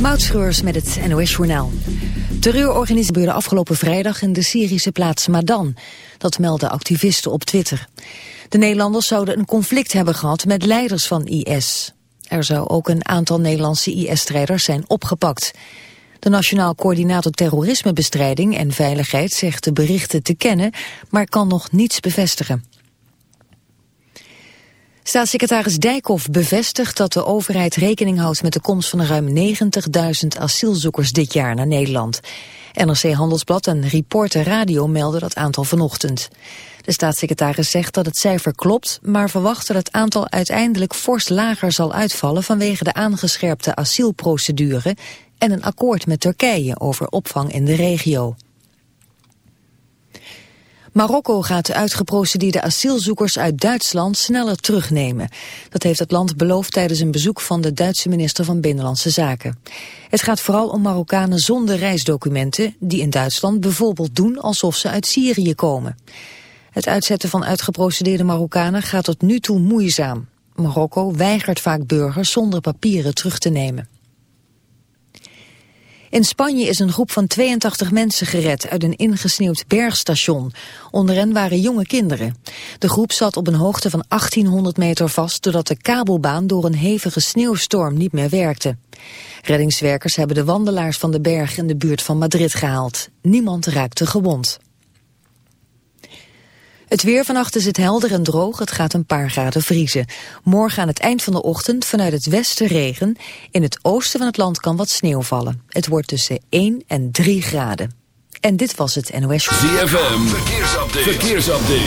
Moutschreurs met het NOS-journaal. Terreurorganisatie gebeurde afgelopen vrijdag in de Syrische plaats Madan. Dat melden activisten op Twitter. De Nederlanders zouden een conflict hebben gehad met leiders van IS. Er zou ook een aantal Nederlandse IS-strijders zijn opgepakt. De Nationaal Coördinator Terrorismebestrijding en Veiligheid zegt de berichten te kennen, maar kan nog niets bevestigen. Staatssecretaris Dijkhoff bevestigt dat de overheid rekening houdt met de komst van ruim 90.000 asielzoekers dit jaar naar Nederland. NRC Handelsblad en Reporter Radio melden dat aantal vanochtend. De staatssecretaris zegt dat het cijfer klopt, maar verwacht dat het aantal uiteindelijk fors lager zal uitvallen vanwege de aangescherpte asielprocedure en een akkoord met Turkije over opvang in de regio. Marokko gaat de uitgeprocedeerde asielzoekers uit Duitsland sneller terugnemen. Dat heeft het land beloofd tijdens een bezoek van de Duitse minister van Binnenlandse Zaken. Het gaat vooral om Marokkanen zonder reisdocumenten die in Duitsland bijvoorbeeld doen alsof ze uit Syrië komen. Het uitzetten van uitgeprocedeerde Marokkanen gaat tot nu toe moeizaam. Marokko weigert vaak burgers zonder papieren terug te nemen. In Spanje is een groep van 82 mensen gered uit een ingesneeuwd bergstation. Onder hen waren jonge kinderen. De groep zat op een hoogte van 1800 meter vast... doordat de kabelbaan door een hevige sneeuwstorm niet meer werkte. Reddingswerkers hebben de wandelaars van de berg in de buurt van Madrid gehaald. Niemand raakte gewond. Het weer vannacht is het helder en droog. Het gaat een paar graden vriezen. Morgen aan het eind van de ochtend vanuit het westen regen. In het oosten van het land kan wat sneeuw vallen. Het wordt tussen 1 en 3 graden. En dit was het NOS. ZFM, verkeersupdate. verkeersupdate.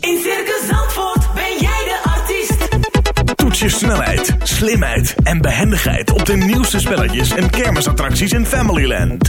In Circus Zandvoort ben jij de artiest. Toets je snelheid, slimheid en behendigheid op de nieuwste spelletjes en kermisattracties in Familyland.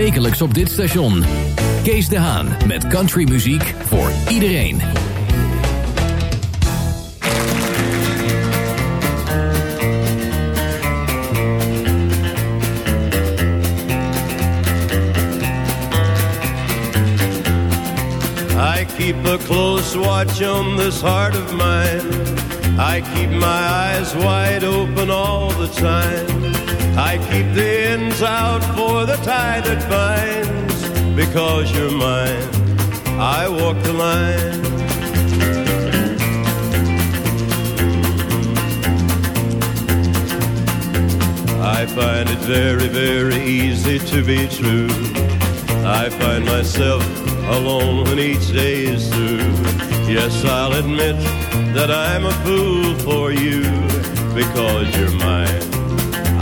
Wekelijks op dit station. Kees de Haan met countrymuziek voor iedereen. I keep a close watch on this heart of mine. I keep my eyes wide open all the time. I keep the ends out for the tie that binds. Because you're mine, I walk the line. I find it very, very easy to be true. I find myself alone when each day is through. Yes, I'll admit that I'm a fool for you because you're mine.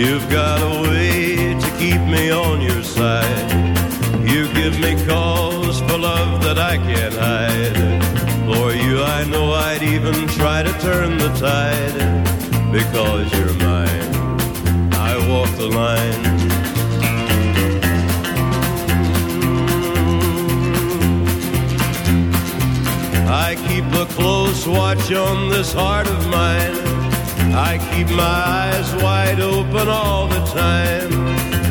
You've got a way to keep me on your side. You give me cause for love that I can't hide. For you, I know I'd even try to turn the tide. Because you're mine, I walk the line. I keep a close watch on this heart of mine. I keep my eyes wide open all the time.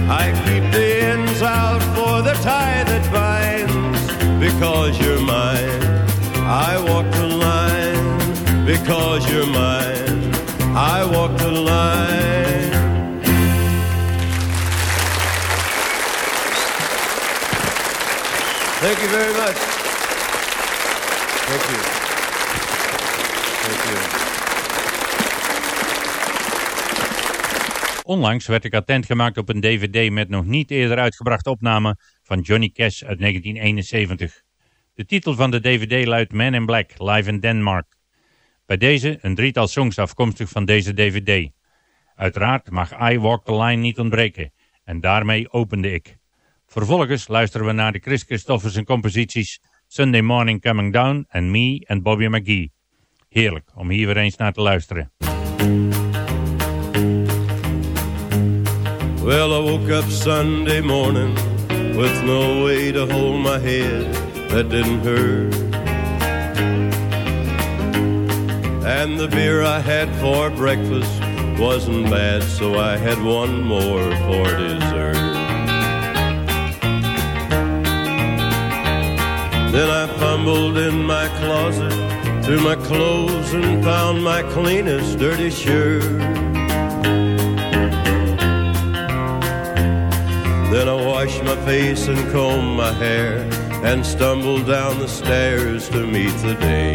I keep the ends out for the tie that binds because you're mine. I walk the line because you're mine. I walk the line. Thank you very much. Onlangs werd ik attent gemaakt op een dvd met nog niet eerder uitgebrachte opname van Johnny Cash uit 1971. De titel van de dvd luidt Man in Black, live in Denmark. Bij deze een drietal songs afkomstig van deze dvd. Uiteraard mag I Walk the Line niet ontbreken en daarmee opende ik. Vervolgens luisteren we naar de Chris Christofferson composities Sunday Morning Coming Down en Me and Bobby McGee. Heerlijk om hier weer eens naar te luisteren. Well, I woke up Sunday morning with no way to hold my head that didn't hurt. And the beer I had for breakfast wasn't bad, so I had one more for dessert. Then I fumbled in my closet through my clothes and found my cleanest dirty shirt. Then I washed my face and combed my hair and stumbled down the stairs to meet the day.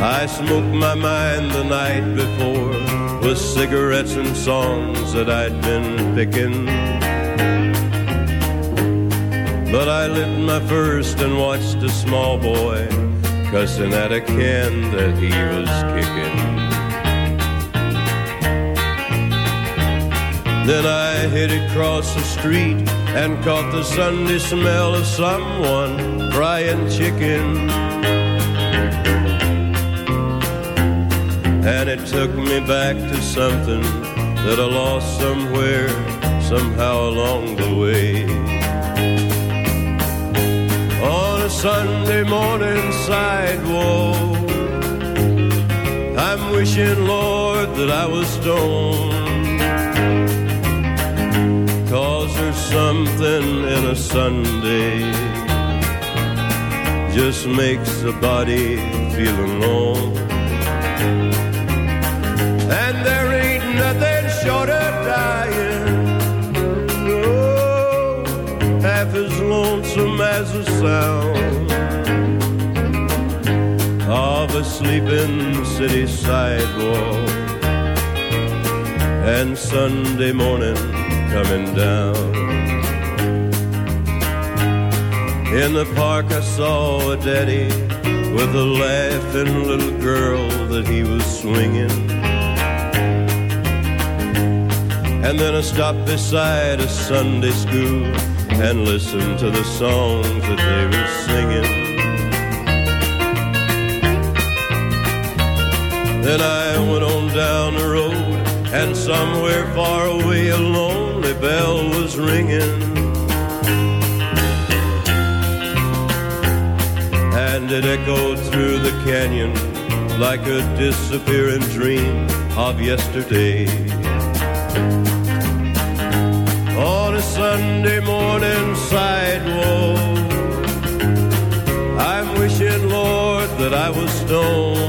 I smoked my mind the night before with cigarettes and songs that I'd been picking. But I lit my first and watched a small boy cussing at a can that he was kicking. Then I headed across the street and caught the Sunday smell of someone frying chicken. And it took me back to something that I lost somewhere, somehow along the way. On a Sunday morning sidewalk, I'm wishing, Lord, that I was stoned. Cause there's something in a Sunday just makes a body feel alone. And there ain't nothing short of dying. Oh, half as lonesome as the sound of a sleeping city sidewalk. And Sunday morning coming down. In the park I saw a daddy with a laughing little girl that he was swinging. And then I stopped beside a Sunday school and listened to the songs that they were singing. Then I went on down the road and somewhere far away a lonely bell was ringing. And it echoed through the canyon like a disappearing dream of yesterday. On a Sunday morning sidewalk, I'm wishing, Lord, that I was stoned.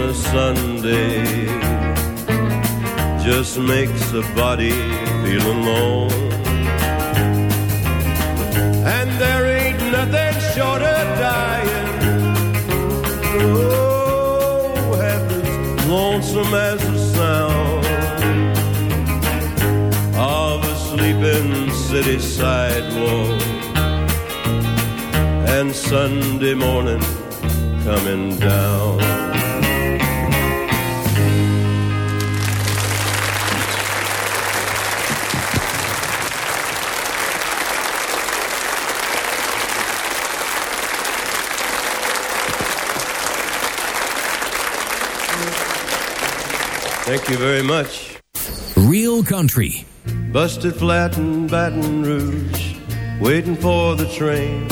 In a Sunday just makes a body feel alone. And there ain't nothing short of dying. Oh, as lonesome as the sound of a sleeping city sidewalk. And Sunday morning coming down. Thank you very much. Real Country. Busted flat in Baton Rouge, waiting for the train.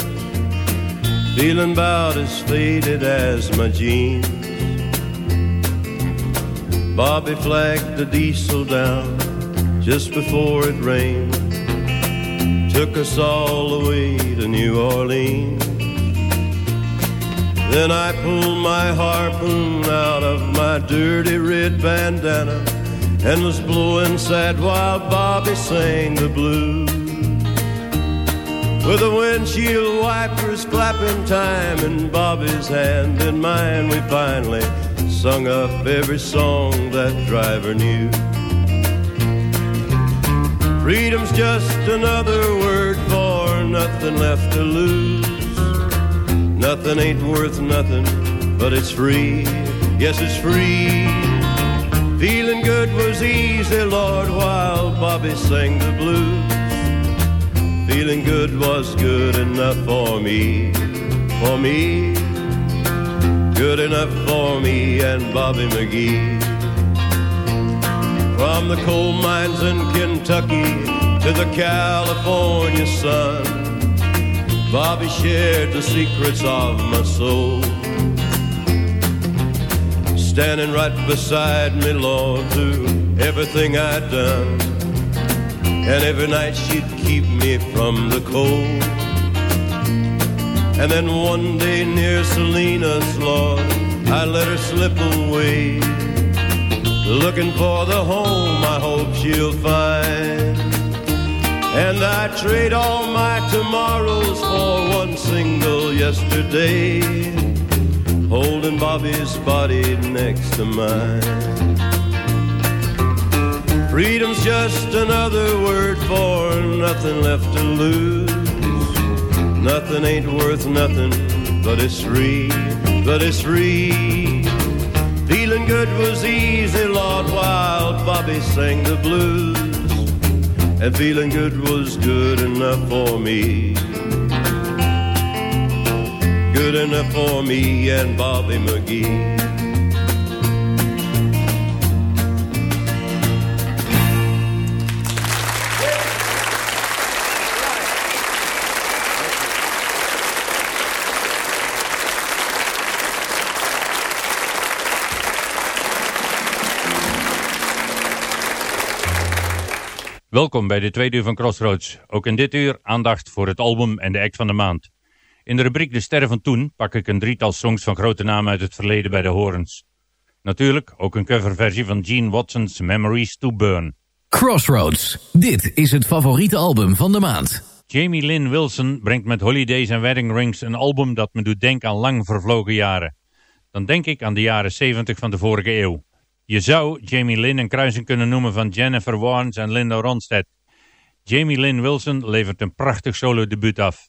Feeling about as faded as my jeans. Bobby flagged the diesel down just before it rained. Took us all the way to New Orleans. Then I pulled my harpoon out of my dirty red bandana and was blowing sad while Bobby sang the blues. With the windshield wipers flapping time in Bobby's hand and mine, we finally sung up every song that driver knew. Freedom's just another word for nothing left to lose. Nothing ain't worth nothing, but it's free. Yes, it's free. Feeling good was easy, Lord, while Bobby sang the blues. Feeling good was good enough for me, for me. Good enough for me and Bobby McGee. From the coal mines in Kentucky to the California sun, Bobby shared the secrets of my soul. Standing right beside me, Lord, through everything I'd done. And every night she'd keep me from the cold. And then one day near Salinas, Lord, I let her slip away. Looking for the home I hope she'll find. And I trade all my tomorrows for one single yesterday. Holding Bobby's body next to mine. Freedom's just another word for nothing left to lose. Nothing ain't worth nothing, but it's free, but it's free. Feeling good was easy, Lord, while Bobby sang the blues. And feeling good was good enough for me. Good enough for me and Bobby McGee. Welkom bij de tweede uur van Crossroads. Ook in dit uur aandacht voor het album en de act van de maand. In de rubriek De Sterren van Toen pak ik een drietal songs van grote namen uit het verleden bij de horens. Natuurlijk ook een coverversie van Gene Watson's Memories to Burn. Crossroads. Dit is het favoriete album van de maand. Jamie Lynn Wilson brengt met Holidays en Wedding Rings een album dat me doet denken aan lang vervlogen jaren. Dan denk ik aan de jaren 70 van de vorige eeuw. Je zou Jamie Lynn een kruising kunnen noemen van Jennifer Warnes en Linda Ronstadt. Jamie Lynn Wilson levert een prachtig solo debuut af.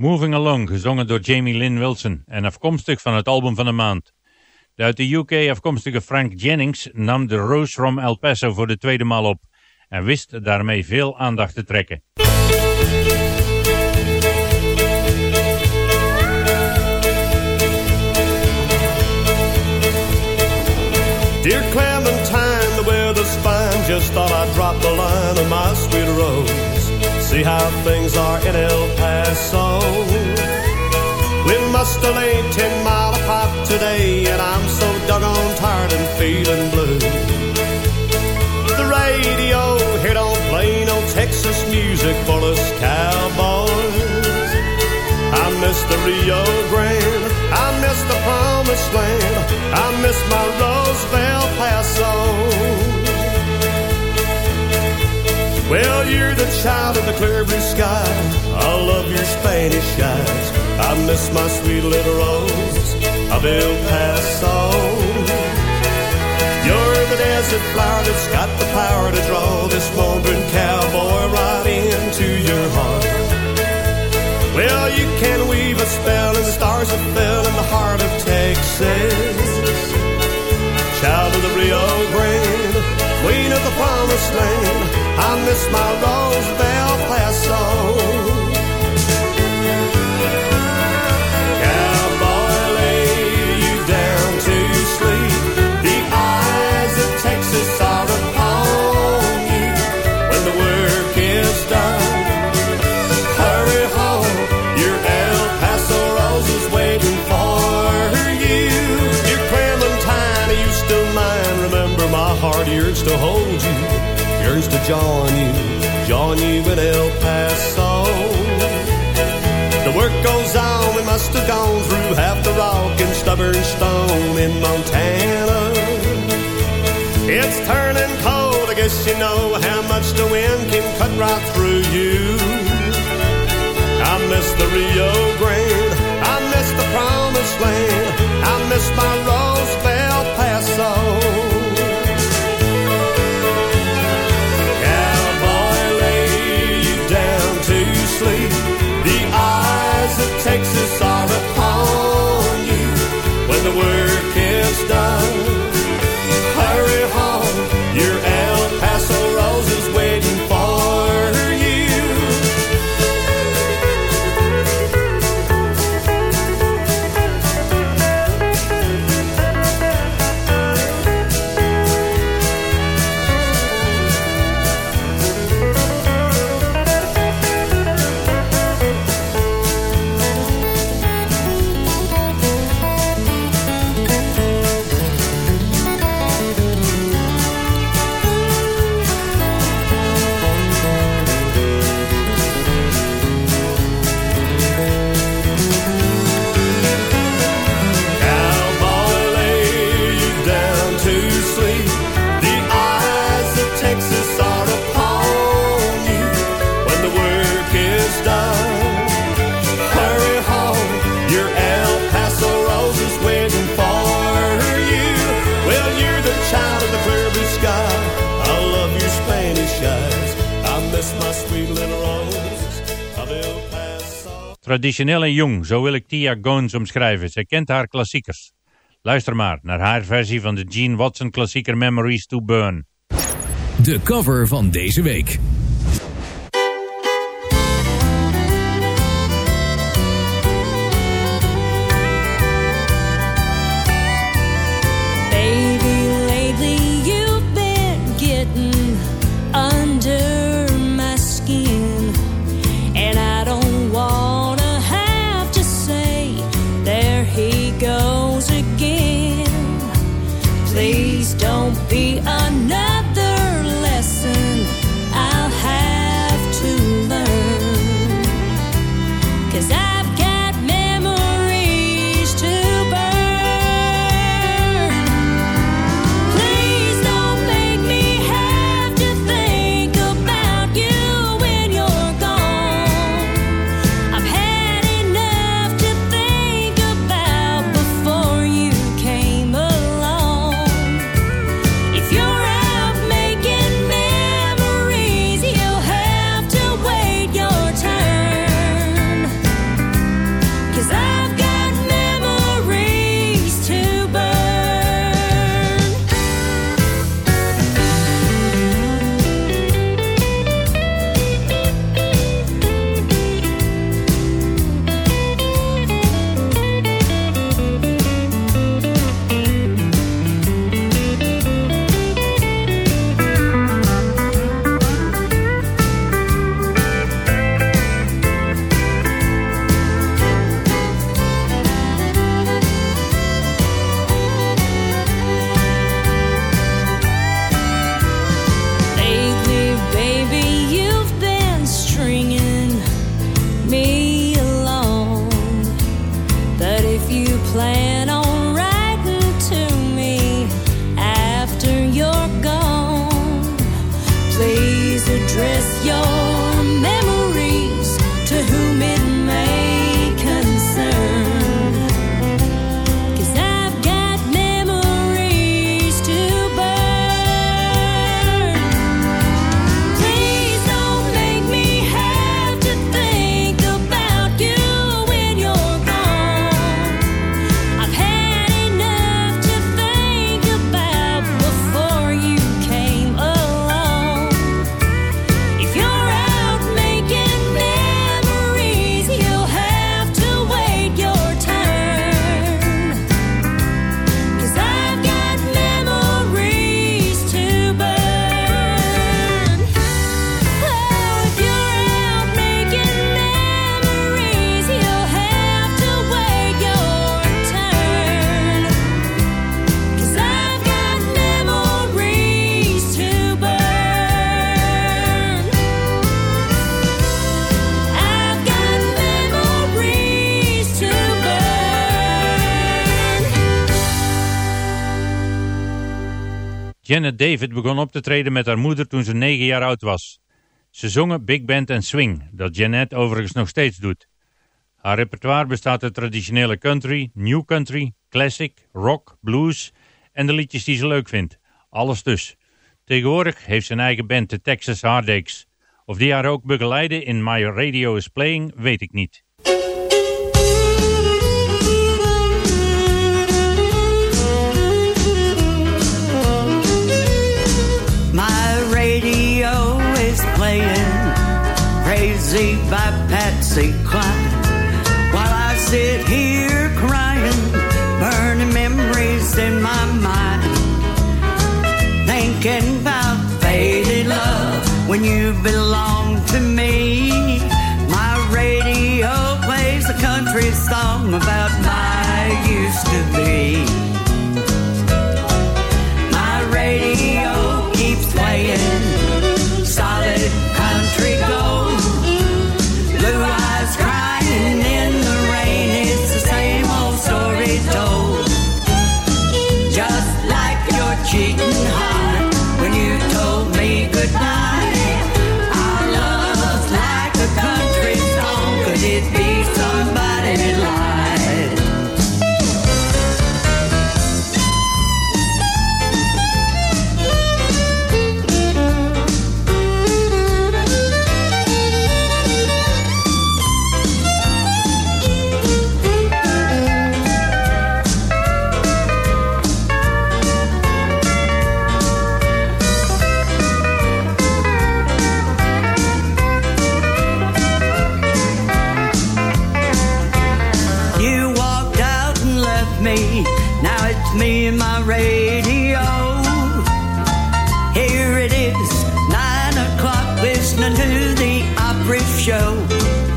Moving Along, gezongen door Jamie Lynn Wilson en afkomstig van het album van de maand. De uit de UK afkomstige Frank Jennings nam de Rose from El Paso voor de tweede maal op en wist daarmee veel aandacht te trekken. See how things are in El Paso. We must have laid ten mile apart today, and I'm so doggone tired and feeling blue. The radio here don't play no Texas music for us cowboys. I miss the Rio Grande. I miss the promised land. I miss my Rose of El Paso. Well, you're the child of the clear blue sky. I love your Spanish eyes. I miss my sweet little rose of El Paso. You're the desert flower that's got the power to draw this wandering cowboy right into your heart. Well, you can weave a spell and the stars that fell in the heart of Texas. Child of the Rio Grande, queen of the promised land. I miss my Rose of El Paso. Join you in El Paso. The work goes on, we must have gone through half the rock and stubborn stone in Montana. It's turning cold, I guess you know how much the wind can cut right through you. I miss the Rio Grande. I miss the promised land. I miss my Roseville Traditioneel en jong, zo wil ik Tia Gones omschrijven. Zij kent haar klassiekers. Luister maar naar haar versie van de Gene Watson klassieker Memories to Burn. De cover van deze week. Janet David begon op te treden met haar moeder toen ze negen jaar oud was. Ze zongen big band en swing, dat Janet overigens nog steeds doet. Haar repertoire bestaat uit traditionele country, new country, classic, rock, blues en de liedjes die ze leuk vindt. Alles dus. Tegenwoordig heeft ze een eigen band, de Texas Heartaches. Of die haar ook begeleiden in My Radio is Playing, weet ik niet. Patsy Cline While I sit here crying Burning memories in my mind. Thinking about faded love When you belong to me. My radio plays a country song About my used to be Opry show.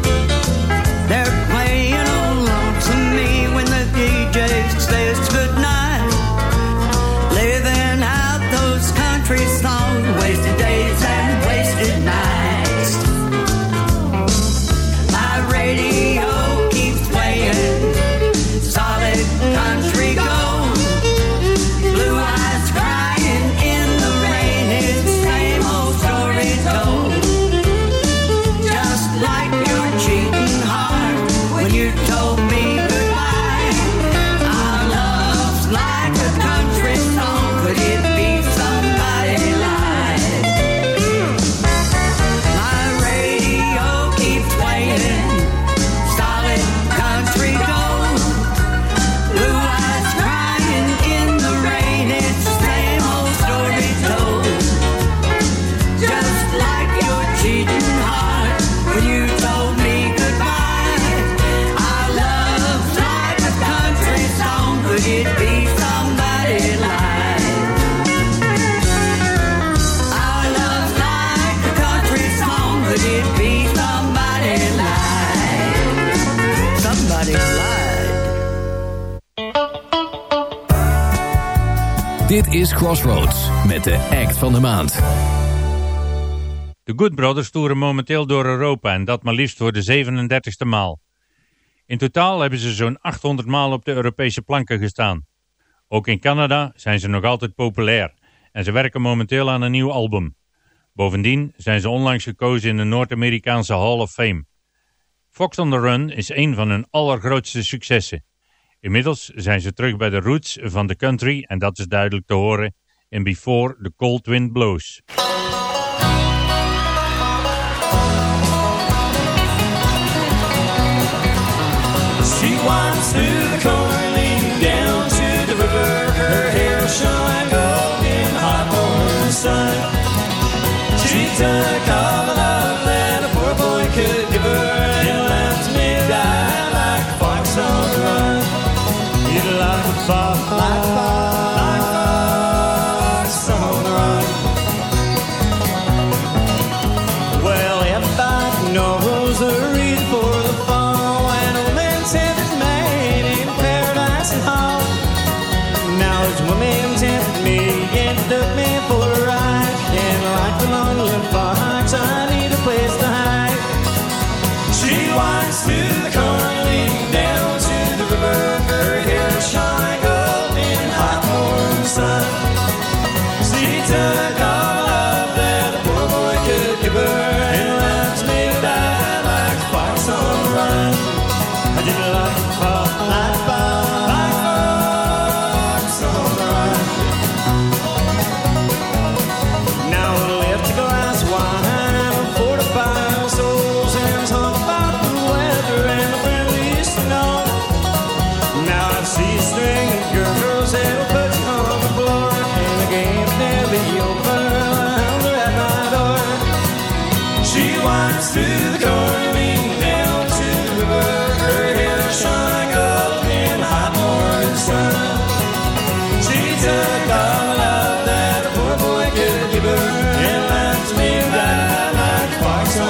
Is Crossroads met de act van de maand. De Good Brothers toeren momenteel door Europa en dat maar liefst voor de 37e maal. In totaal hebben ze zo'n 800 maal op de Europese planken gestaan. Ook in Canada zijn ze nog altijd populair en ze werken momenteel aan een nieuw album. Bovendien zijn ze onlangs gekozen in de Noord-Amerikaanse Hall of Fame. Fox on the Run is een van hun allergrootste successen. Inmiddels zijn ze terug bij de roots van de country en dat is duidelijk te horen in Before the Cold Wind Blows. She winds through the corn, down to the river. Her hair shine gold the hot morning sun. She took all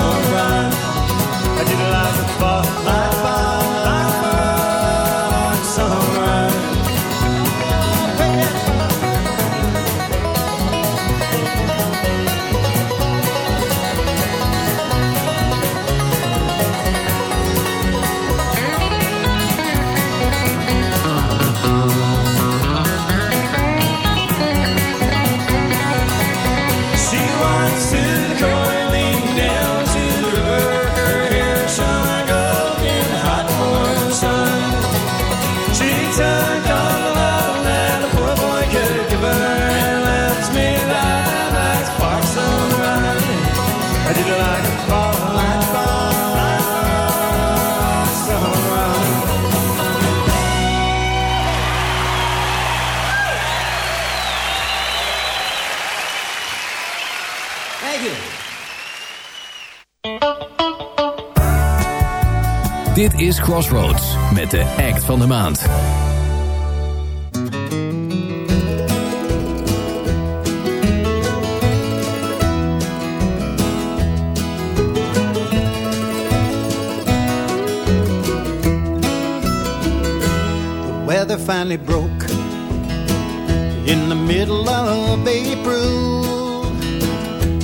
alright. I did it. Dit is Crossroads met de act van de maand. The weather finally broke in the middle of April.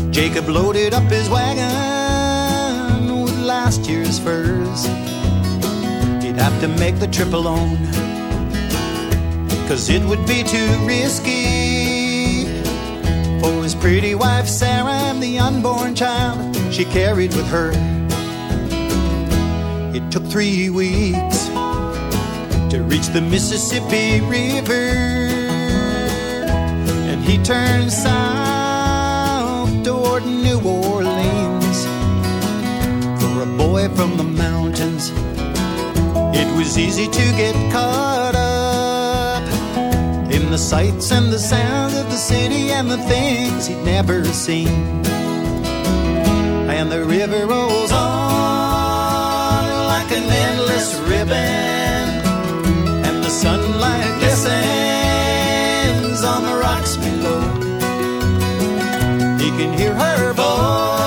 Jacob loaded up his wagon with last year's furs. Have to make the trip alone, cause it would be too risky for his pretty wife Sarah and the unborn child she carried with her. It took three weeks to reach the Mississippi River. And he turned south toward New Orleans. For a boy from the mountains, it was easy to get caught up in the sights and the sounds of the city and the things he'd never seen. And the river rolls on like an endless ribbon and the sunlight glistens on the rocks below. He can hear her voice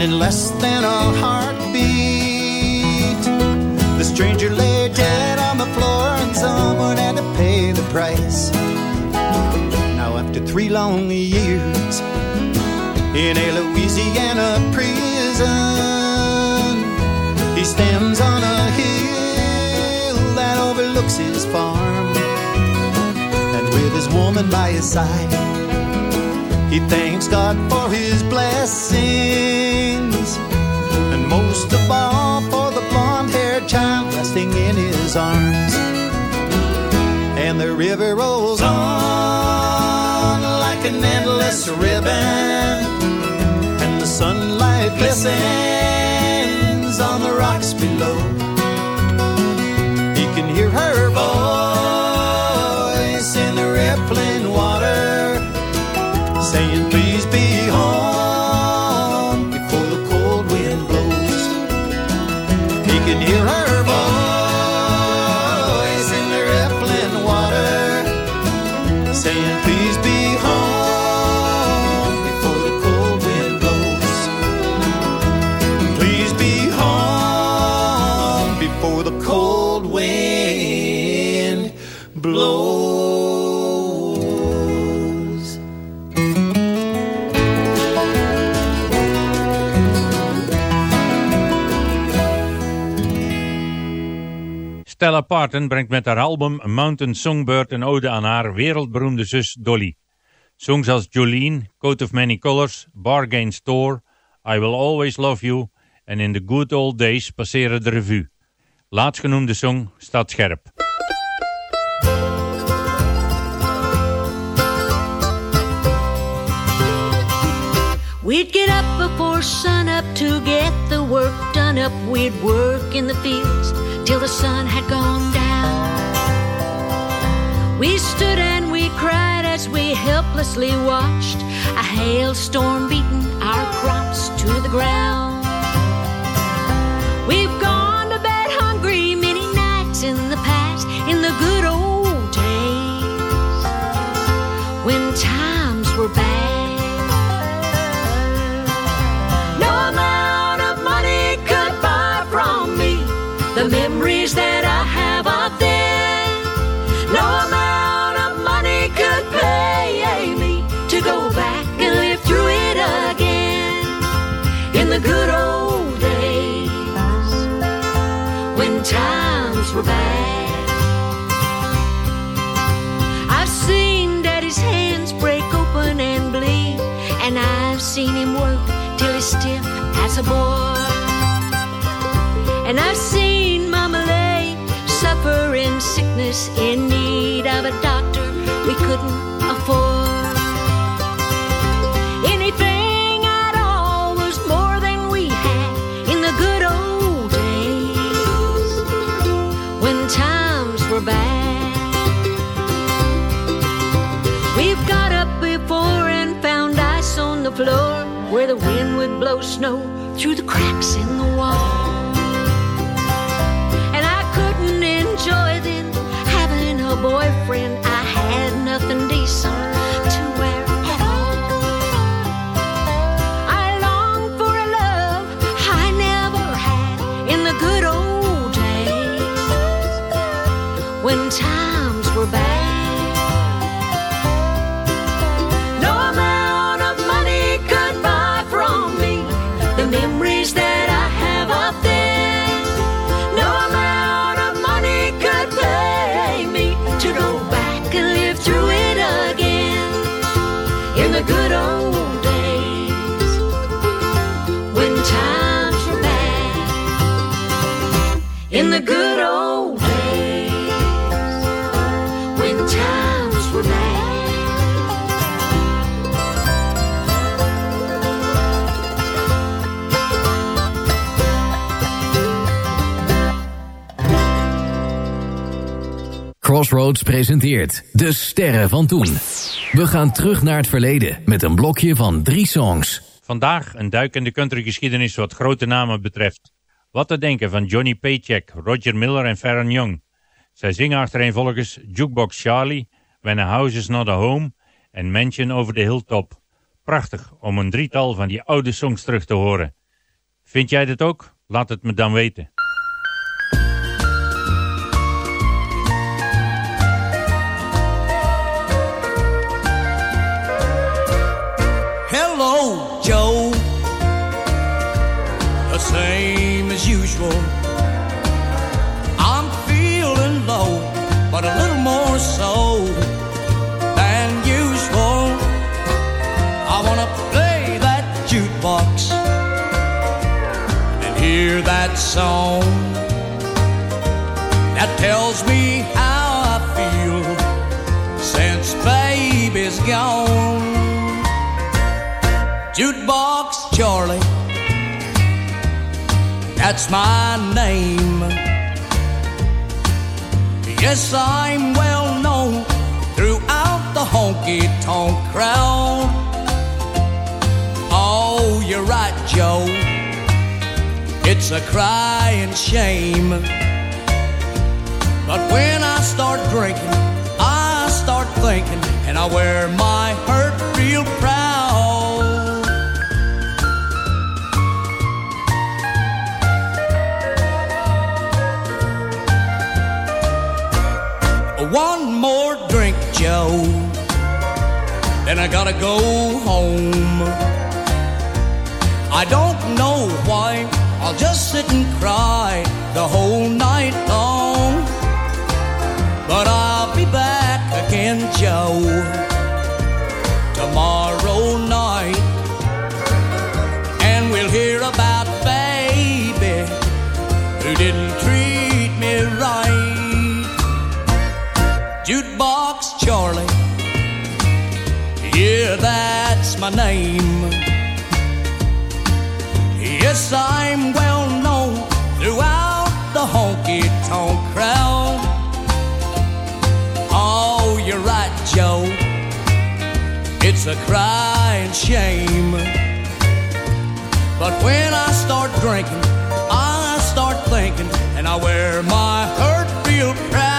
and in less than a heartbeat, the stranger lay dead on the floor, and someone had to pay the price. Now, after three long years, in a Louisiana prison. He stands on a hill that overlooks his farm. And with his woman by his side, he thanks God for his blessings. And most of all, for the blonde haired child resting in his arms. And the river rolls on like an endless ribbon and the sunlight glistens on the rocks below. He can hear her voice Parton brengt met haar album Mountain Songbird een ode aan haar wereldberoemde zus Dolly. Songs als Jolene, Coat of Many Colors, Bargain Store, I Will Always Love You en In the Good Old Days passeren de revue. Laatstgenoemde song staat scherp. We'd get up before sunup to get the work done up. We'd work in the fields till the sun had gone down. We stood and we cried as we helplessly watched a hailstorm beating seen him work till he's stiff as a board. And I've seen mama lay suffering sickness in need of a doctor we couldn't floor where the wind would blow snow through the cracks in the wall. And I couldn't enjoy then having a boyfriend. I had nothing decent to wear at all. I longed for a love I never had in the good old days when times me to Crossroads presenteert De Sterren van Toen. We gaan terug naar het verleden met een blokje van drie songs. Vandaag een duik in de countrygeschiedenis wat grote namen betreft. Wat te denken van Johnny Paycheck, Roger Miller en Farron Young. Zij zingen achtereenvolgens Jukebox Charlie, When a House is Not a Home en Mansion over the Hilltop. Prachtig om een drietal van die oude songs terug te horen. Vind jij dit ook? Laat het me dan weten. Song that tells me how I feel since baby's gone. Jukebox Charlie, that's my name. Yes, I'm well known throughout the honky tonk crowd. Oh, you're right, Joe. It's a crying shame. But when I start drinking, I start thinking, and I wear my hurt real proud. One more drink, Joe. Then I gotta go home. Just sit and cry the whole night long. But I'll be back again, Joe, tomorrow night. And we'll hear about baby who didn't treat me right. Jukebox Charlie, yeah, that's my name. A crying shame. But when I start drinking, I start thinking, and I wear my hurt real proud.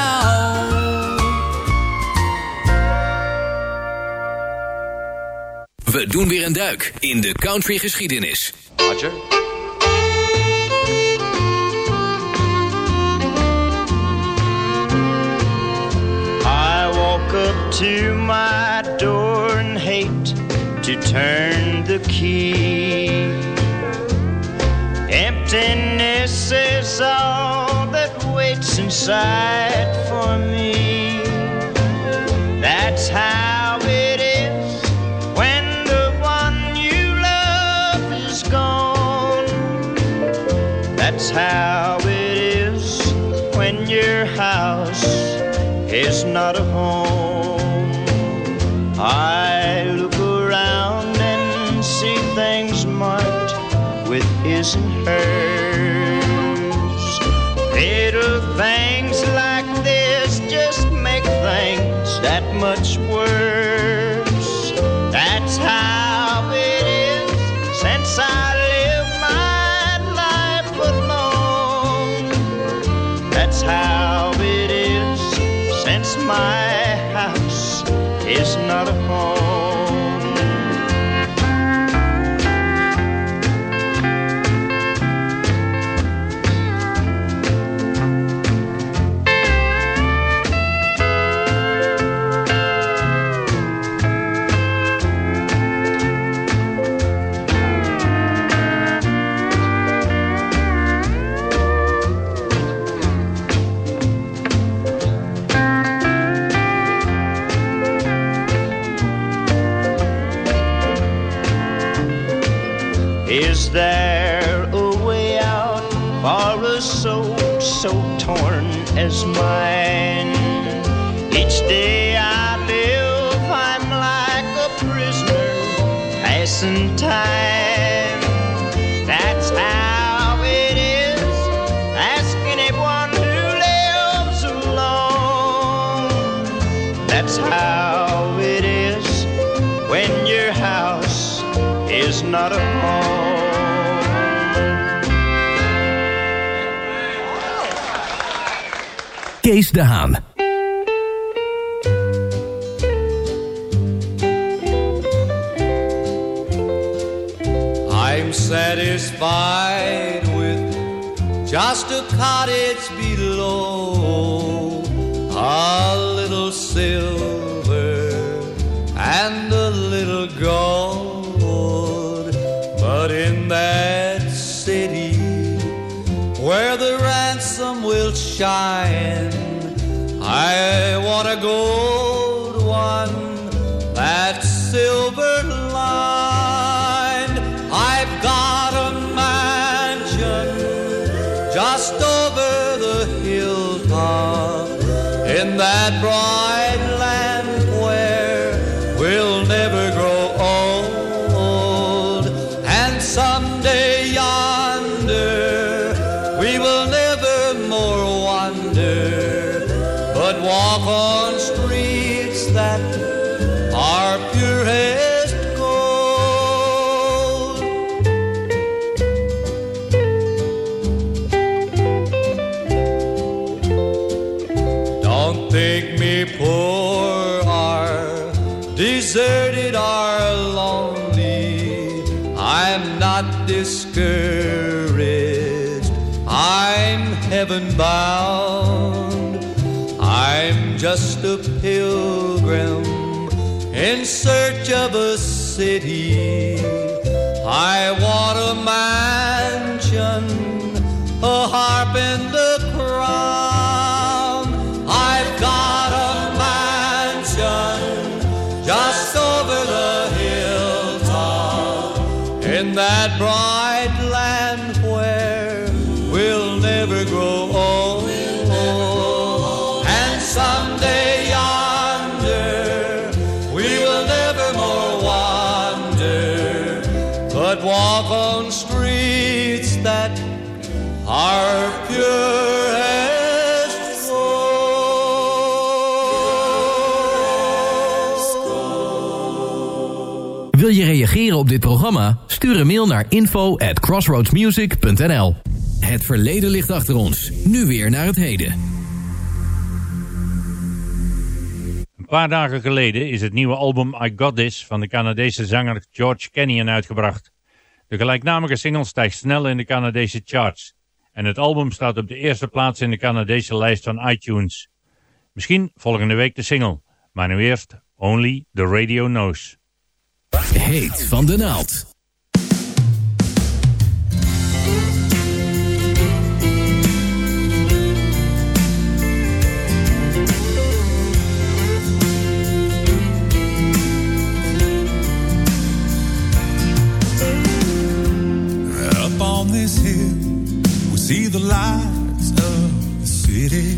We doen weer een duik in de country geschiedenis. Roger. I walk up to my door to turn the key. Emptiness is all that waits inside for me. As mine? Each day I live, I'm like a prisoner passing time. That's how it is. Ask anyone who lives alone. That's how it is when your house is not a home. Kees de Haan. I'm satisfied with just a cottage below, a little silver and a little gold. But in that city where the ransom will shine, I want a heaven bound. I'm just a pilgrim in search of a city. I want a mansion, a harp and a crown. I've got a mansion just over the hilltop in that bright dit programma? Stuur een mail naar info at crossroadsmusic.nl Het verleden ligt achter ons. Nu weer naar het heden. Een paar dagen geleden is het nieuwe album I Got This van de Canadese zanger George Canyon uitgebracht. De gelijknamige single stijgt snel in de Canadese charts. En het album staat op de eerste plaats in de Canadese lijst van iTunes. Misschien volgende week de single, maar nu eerst Only the Radio Knows. Heet van de naald. Up on this hill, we see the lights of the city.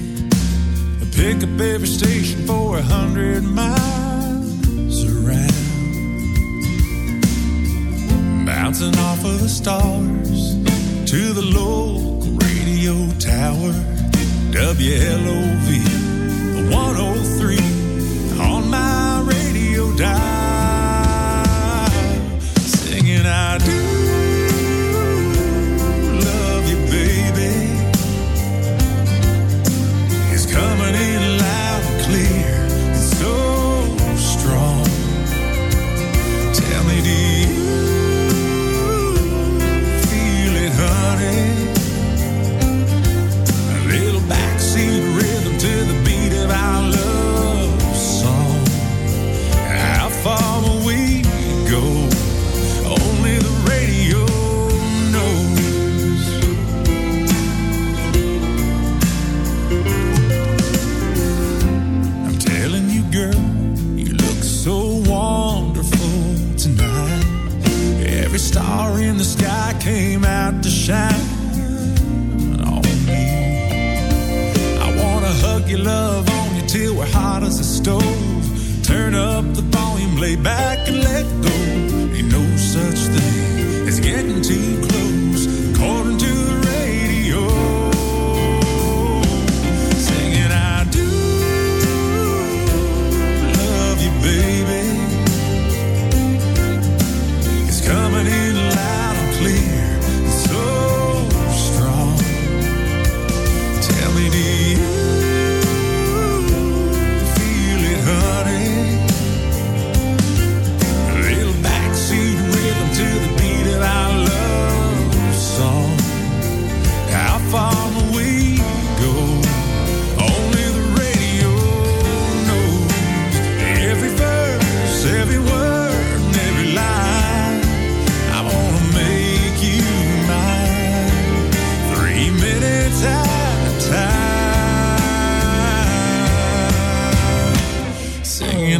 Pick up every station for a hundred miles. Bouncing off of the stars to the local radio tower. WLOV 103 on my radio dial.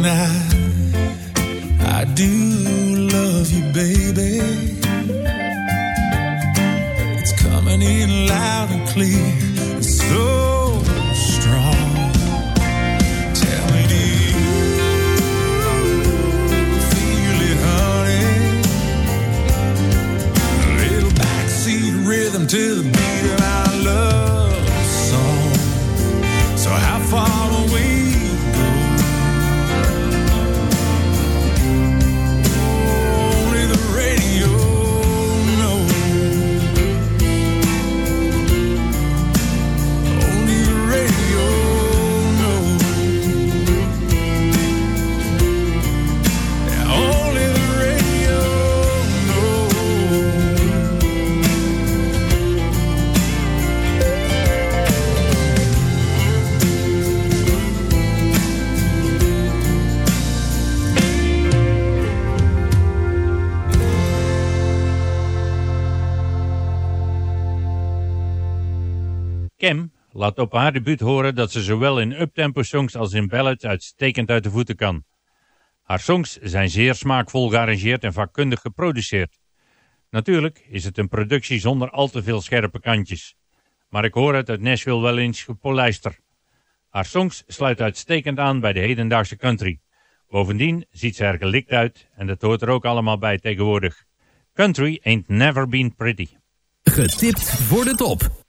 Singing, I, I do love you, baby. It's coming in loud and clear, and so strong. Tell me, do you feel it, honey? A little backseat rhythm to the beat of our love song. So how far laat op haar debuut horen dat ze zowel in uptempo songs als in ballads uitstekend uit de voeten kan. Haar songs zijn zeer smaakvol gearrangeerd en vakkundig geproduceerd. Natuurlijk is het een productie zonder al te veel scherpe kantjes. Maar ik hoor het uit Nashville wel eens gepolijster. Haar songs sluiten uitstekend aan bij de hedendaagse country. Bovendien ziet ze er gelikt uit en dat hoort er ook allemaal bij tegenwoordig. Country ain't never been pretty. Getipt voor de top.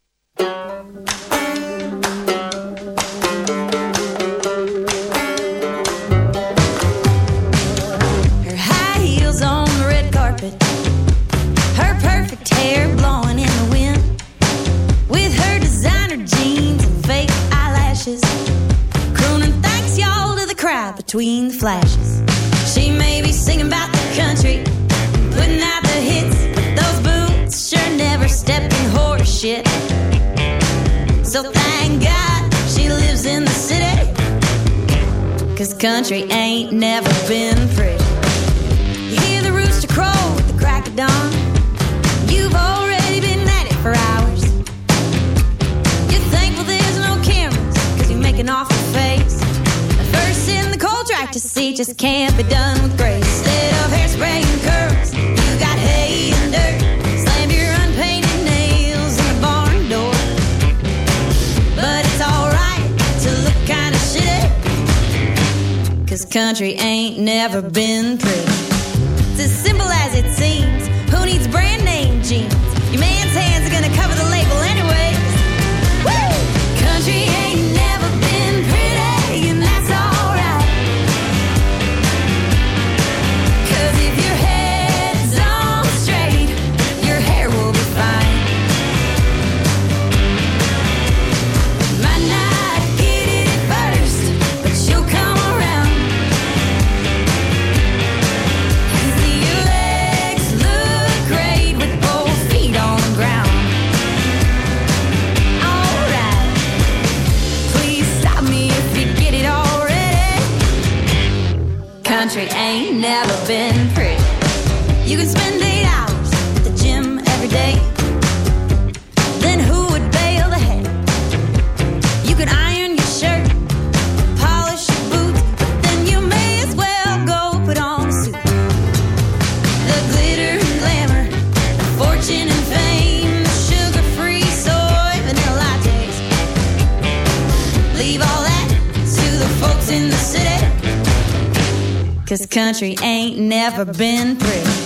Carpet. Her perfect hair blowing in the wind. With her designer jeans and fake eyelashes. Crooning thanks y'all to the crowd between the flashes. She may be singing about the country. Putting out the hits. But those boots sure never stepped in horse shit. So thank God she lives in the city. Cause country ain't never been pretty. to see just can't be done with grace. Instead of hairspray and curls, you got hay and dirt. Slam your unpainted nails in the barn door. But it's alright to look kinda shitty. Cause country ain't never been pretty. It's as simple as it seems. Who needs brand name jeans? Country ain't never been pretty. You can spend country ain't never been pretty.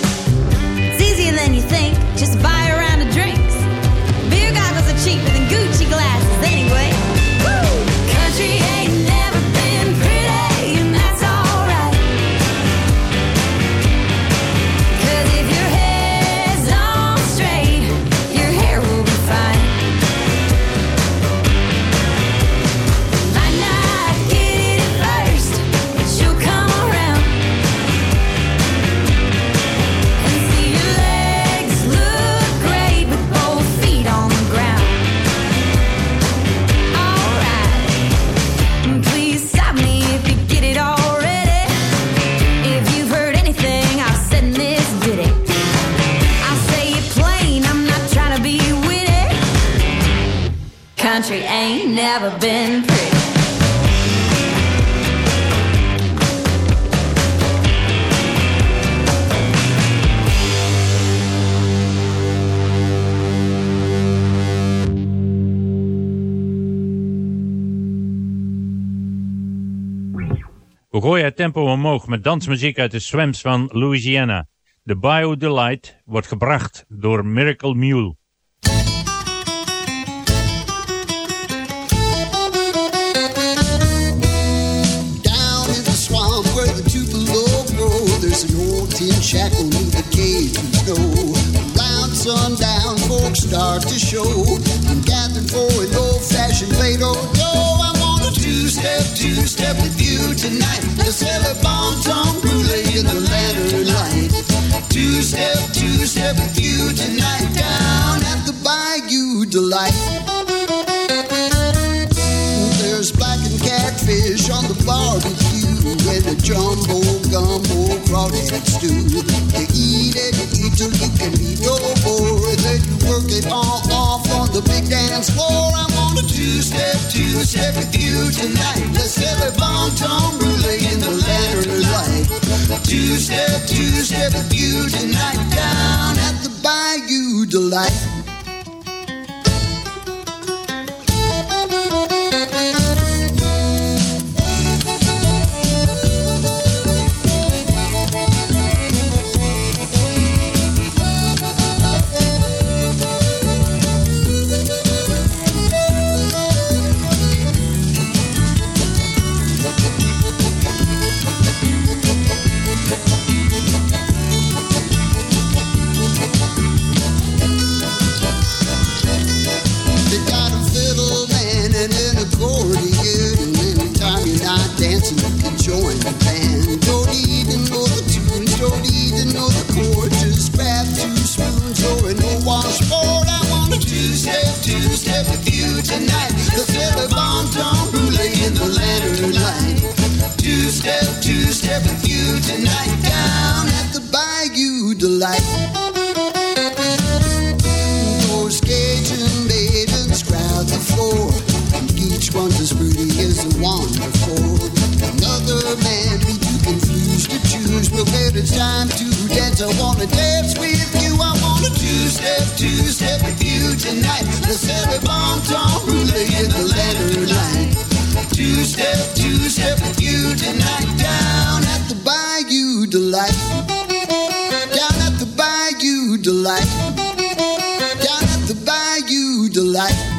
Never been. We het tempo omhoog met dansmuziek uit de swamps van Louisiana. De Bayou Delight wordt gebracht door Miracle Mule. Old tin shack beneath the cave of snow. Around sundown, folks start to show. I'm gathered for an old-fashioned fais do-do. Yo, I want a two-step, two-step with you tonight. Let's have a bon brulee in the lantern light. Two-step, two-step with you tonight down at the Bayou Delight. There's blackened catfish on the barbecue and a jumbo gumbo crawdad stew. You eat it, till you can eat no more. Then you work it all off on the big dance floor. I want a two-step, two-step with you tonight. Let's have a bon temps rouler in the lantern light. Two-step, two-step with you tonight down at the Bayou Delight. pretty is wonderful. Another man who you confused to choose. but when it's time to dance. I wanna dance with you. I wanna two-step, two-step with you tonight. Let's have a bon temps rouler in the letter line. Two-step, two-step with you tonight. Down at the Bayou Delight. Down at the Bayou Delight. Down at the Bayou Delight.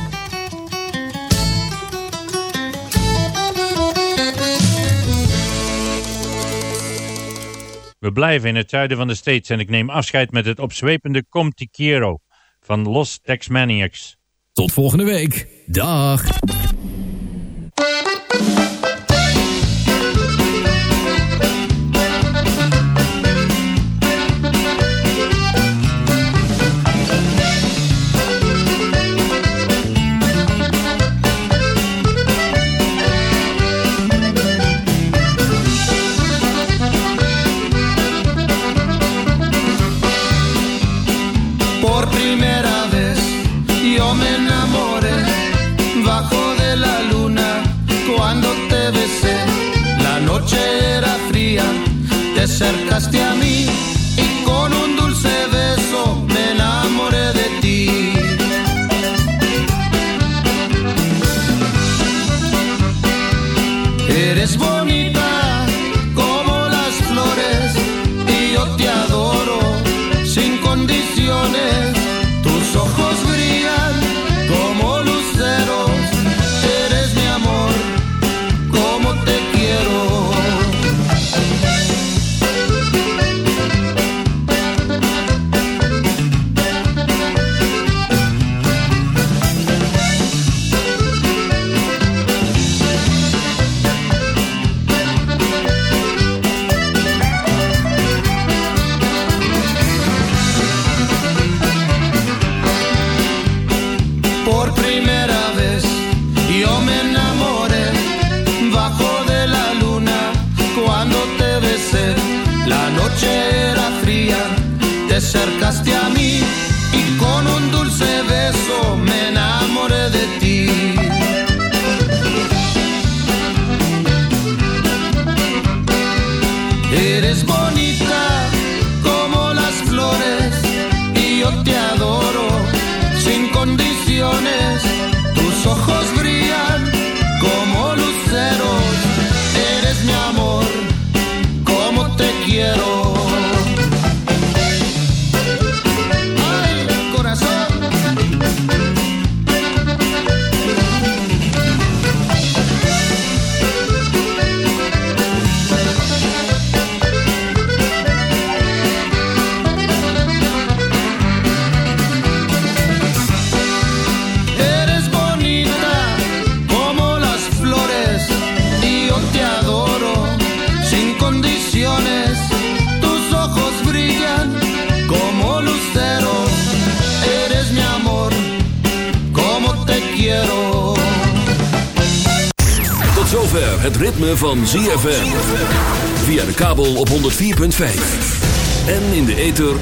We blijven in het zuiden van de States en ik neem afscheid met het opzwepende Comte van Los Tex Maniacs. Tot volgende week. Dag.